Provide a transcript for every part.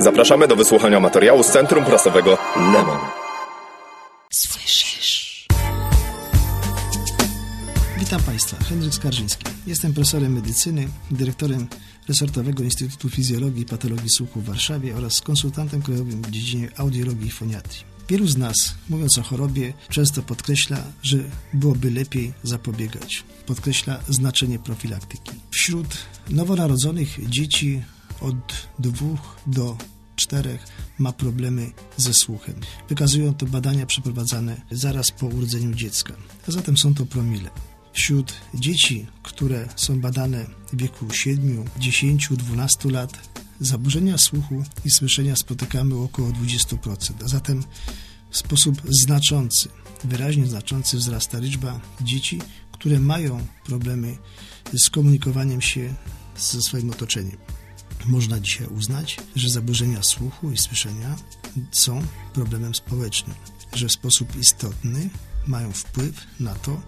Zapraszamy do wysłuchania materiału z Centrum Prasowego Lemon. Słyszysz? Witam Państwa, Henryk Skarżyński. Jestem profesorem medycyny, dyrektorem Resortowego Instytutu Fizjologii i Patologii Słuchu w Warszawie oraz konsultantem krajowym w dziedzinie audiologii i foniatrii. Wielu z nas, mówiąc o chorobie, często podkreśla, że byłoby lepiej zapobiegać. Podkreśla znaczenie profilaktyki. Wśród nowonarodzonych dzieci od dwóch do czterech ma problemy ze słuchem. Wykazują to badania przeprowadzane zaraz po urodzeniu dziecka. A zatem są to promile. Wśród dzieci, które są badane w wieku 7, 10, 12 lat, zaburzenia słuchu i słyszenia spotykamy około 20%, a zatem w sposób znaczący, wyraźnie znaczący wzrasta liczba dzieci, które mają problemy z komunikowaniem się ze swoim otoczeniem. Można dzisiaj uznać, że zaburzenia słuchu i słyszenia są problemem społecznym, że w sposób istotny mają wpływ na to,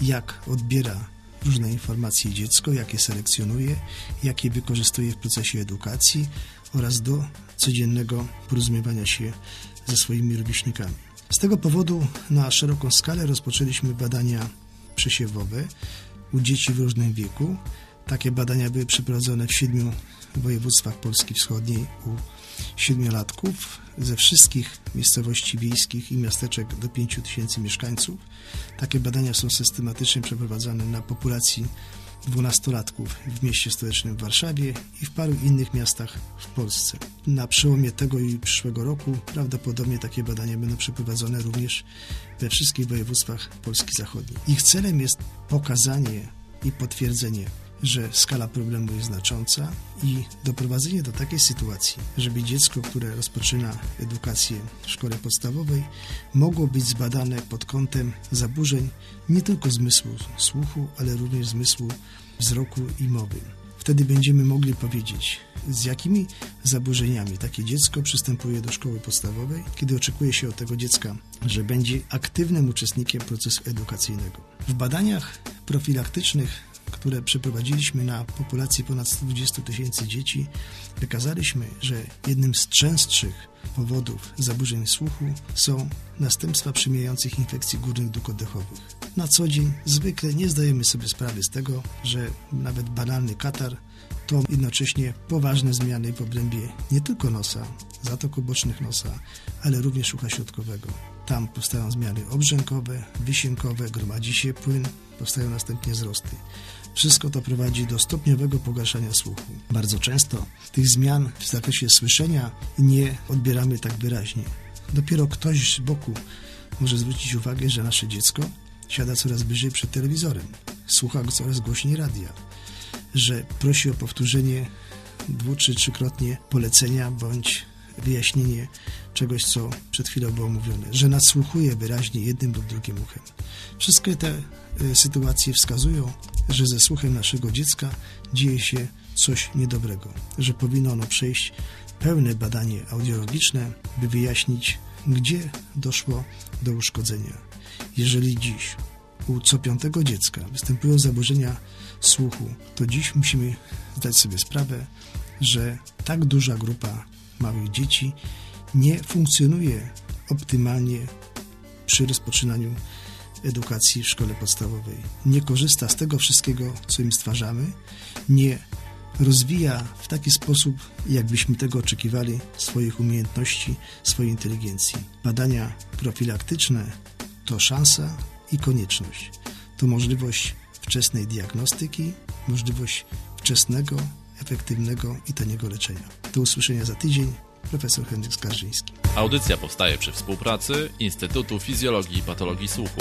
jak odbiera różne informacje dziecko, jakie selekcjonuje, jakie wykorzystuje w procesie edukacji oraz do codziennego porozumiewania się ze swoimi rówieśnikami. Z tego powodu na szeroką skalę rozpoczęliśmy badania przesiewowe u dzieci w różnym wieku. Takie badania były przeprowadzone w siedmiu województwach Polski Wschodniej u siedmiolatków ze wszystkich miejscowości wiejskich i miasteczek do 5 tysięcy mieszkańców. Takie badania są systematycznie przeprowadzane na populacji dwunastolatków w mieście stołecznym w Warszawie i w paru innych miastach w Polsce. Na przełomie tego i przyszłego roku prawdopodobnie takie badania będą przeprowadzone również we wszystkich województwach Polski Zachodniej. Ich celem jest pokazanie i potwierdzenie że skala problemu jest znacząca i doprowadzenie do takiej sytuacji, żeby dziecko, które rozpoczyna edukację w szkole podstawowej, mogło być zbadane pod kątem zaburzeń nie tylko zmysłu słuchu, ale również zmysłu wzroku i mowy. Wtedy będziemy mogli powiedzieć, z jakimi zaburzeniami takie dziecko przystępuje do szkoły podstawowej, kiedy oczekuje się od tego dziecka, że będzie aktywnym uczestnikiem procesu edukacyjnego. W badaniach profilaktycznych które przeprowadziliśmy na populacji ponad 120 tysięcy dzieci, wykazaliśmy, że jednym z częstszych powodów zaburzeń słuchu są następstwa przymijających infekcji górnych dróg oddechowych. Na co dzień zwykle nie zdajemy sobie sprawy z tego, że nawet banalny katar to jednocześnie poważne zmiany w obrębie nie tylko nosa, zatoku bocznych nosa, ale również ucha środkowego. Tam powstają zmiany obrzękowe, wysiękowe, gromadzi się płyn, powstają następnie wzrosty. Wszystko to prowadzi do stopniowego pogarszania słuchu. Bardzo często tych zmian w zakresie słyszenia nie odbieramy tak wyraźnie. Dopiero ktoś z boku może zwrócić uwagę, że nasze dziecko siada coraz bliżej przed telewizorem, słucha coraz głośniej radia, że prosi o powtórzenie dwu czy trzykrotnie polecenia bądź wyjaśnienie czegoś, co przed chwilą było mówione, że nadsłuchuje wyraźnie jednym lub drugim uchem. Wszystkie te y, sytuacje wskazują, że ze słuchem naszego dziecka dzieje się coś niedobrego, że powinno ono przejść pełne badanie audiologiczne, by wyjaśnić, gdzie doszło do uszkodzenia. Jeżeli dziś u co piątego dziecka występują zaburzenia słuchu, to dziś musimy zdać sobie sprawę, że tak duża grupa małych dzieci nie funkcjonuje optymalnie przy rozpoczynaniu edukacji w szkole podstawowej. Nie korzysta z tego wszystkiego, co im stwarzamy, nie rozwija w taki sposób, jakbyśmy tego oczekiwali, swoich umiejętności, swojej inteligencji. Badania profilaktyczne to szansa i konieczność. To możliwość wczesnej diagnostyki, możliwość wczesnego, efektywnego i taniego leczenia. Do usłyszenia za tydzień. Profesor Henryk Skarżyński. Audycja powstaje przy współpracy Instytutu Fizjologii i Patologii Słuchu.